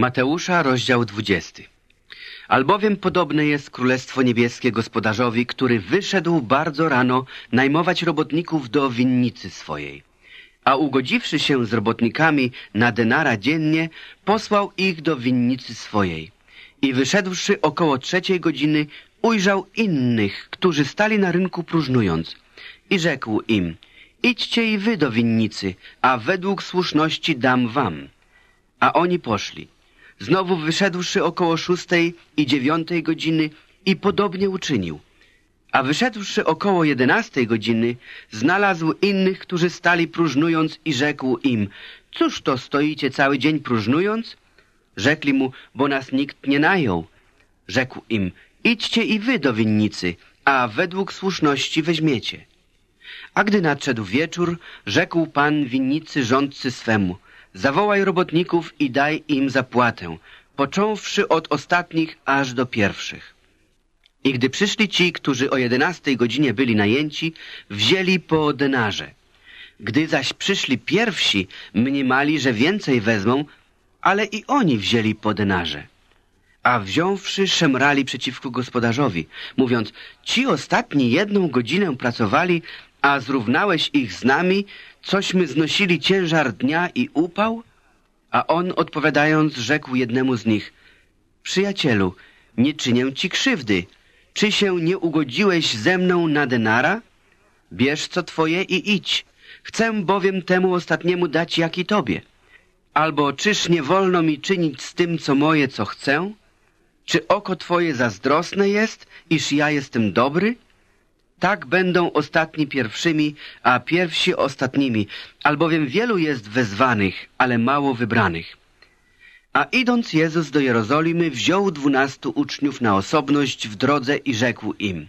Mateusza, rozdział 20. Albowiem podobne jest Królestwo Niebieskie gospodarzowi, który wyszedł bardzo rano najmować robotników do winnicy swojej. A ugodziwszy się z robotnikami na denara dziennie, posłał ich do winnicy swojej. I wyszedłszy około trzeciej godziny, ujrzał innych, którzy stali na rynku próżnując. I rzekł im, idźcie i wy do winnicy, a według słuszności dam wam. A oni poszli. Znowu wyszedłszy około szóstej i dziewiątej godziny i podobnie uczynił. A wyszedłszy około jedenastej godziny, znalazł innych, którzy stali próżnując i rzekł im, cóż to stoicie cały dzień próżnując? Rzekli mu, bo nas nikt nie najął. Rzekł im, idźcie i wy do winnicy, a według słuszności weźmiecie. A gdy nadszedł wieczór, rzekł pan winnicy rządcy swemu, zawołaj robotników i daj im zapłatę, począwszy od ostatnich aż do pierwszych. I gdy przyszli ci, którzy o jedenastej godzinie byli najęci, wzięli po denarze. Gdy zaś przyszli pierwsi, mniemali, że więcej wezmą, ale i oni wzięli po denarze. A wziąwszy, szemrali przeciwko gospodarzowi, mówiąc, ci ostatni jedną godzinę pracowali, a zrównałeś ich z nami, cośmy znosili ciężar dnia i upał? A on odpowiadając rzekł jednemu z nich, Przyjacielu, nie czynię ci krzywdy. Czy się nie ugodziłeś ze mną na denara? Bierz co twoje i idź. Chcę bowiem temu ostatniemu dać jak i tobie. Albo czyż nie wolno mi czynić z tym, co moje, co chcę? Czy oko twoje zazdrosne jest, iż ja jestem dobry? Tak będą ostatni pierwszymi, a pierwsi ostatnimi, albowiem wielu jest wezwanych, ale mało wybranych. A idąc Jezus do Jerozolimy, wziął dwunastu uczniów na osobność w drodze i rzekł im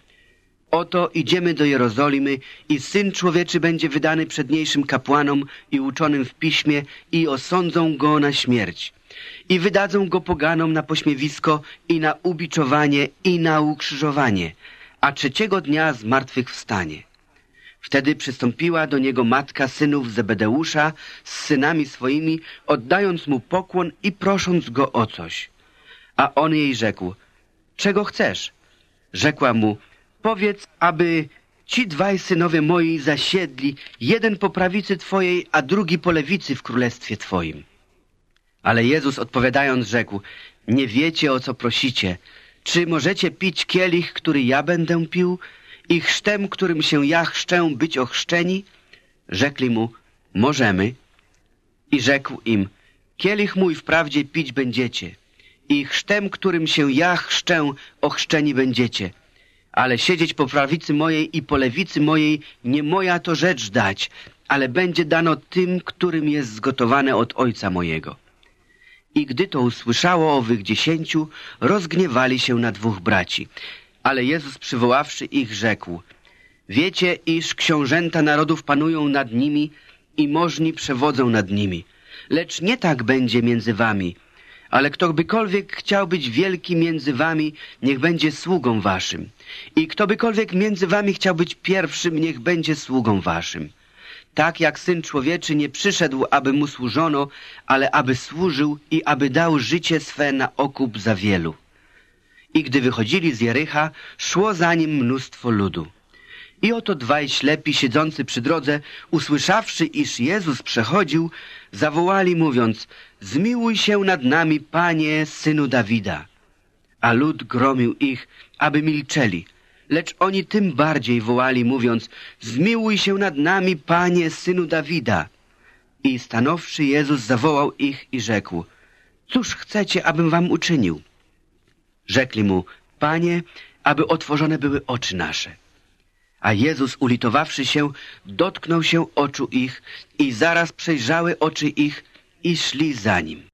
Oto idziemy do Jerozolimy i Syn Człowieczy będzie wydany przedniejszym kapłanom i uczonym w piśmie i osądzą go na śmierć. I wydadzą go poganom na pośmiewisko i na ubiczowanie i na ukrzyżowanie, a trzeciego dnia zmartwychwstanie. Wtedy przystąpiła do niego matka synów Zebedeusza z synami swoimi, oddając mu pokłon i prosząc go o coś. A on jej rzekł, czego chcesz? Rzekła mu, powiedz, aby ci dwaj synowie moi zasiedli, jeden po prawicy Twojej, a drugi po lewicy w królestwie Twoim. Ale Jezus odpowiadając rzekł, nie wiecie o co prosicie. Czy możecie pić kielich, który ja będę pił i chrztem, którym się ja chrzczę, być ochrzczeni? Rzekli mu, możemy. I rzekł im, kielich mój wprawdzie pić będziecie i chrztem, którym się ja chrzczę, ochrzczeni będziecie. Ale siedzieć po prawicy mojej i po lewicy mojej nie moja to rzecz dać, ale będzie dano tym, którym jest zgotowane od Ojca mojego. I gdy to usłyszało owych dziesięciu, rozgniewali się na dwóch braci. Ale Jezus przywoławszy ich rzekł, Wiecie, iż książęta narodów panują nad nimi i możni przewodzą nad nimi. Lecz nie tak będzie między wami. Ale ktokolwiek chciał być wielki między wami, niech będzie sługą waszym. I ktokolwiek między wami chciał być pierwszym, niech będzie sługą waszym tak jak Syn Człowieczy nie przyszedł, aby mu służono, ale aby służył i aby dał życie swe na okup za wielu. I gdy wychodzili z Jericha, szło za nim mnóstwo ludu. I oto dwaj ślepi siedzący przy drodze, usłyszawszy, iż Jezus przechodził, zawołali mówiąc, zmiłuj się nad nami, Panie, Synu Dawida. A lud gromił ich, aby milczeli, Lecz oni tym bardziej wołali, mówiąc, zmiłuj się nad nami, Panie, Synu Dawida. I stanowszy Jezus zawołał ich i rzekł, cóż chcecie, abym wam uczynił? Rzekli mu, Panie, aby otworzone były oczy nasze. A Jezus, ulitowawszy się, dotknął się oczu ich i zaraz przejrzały oczy ich i szli za nim.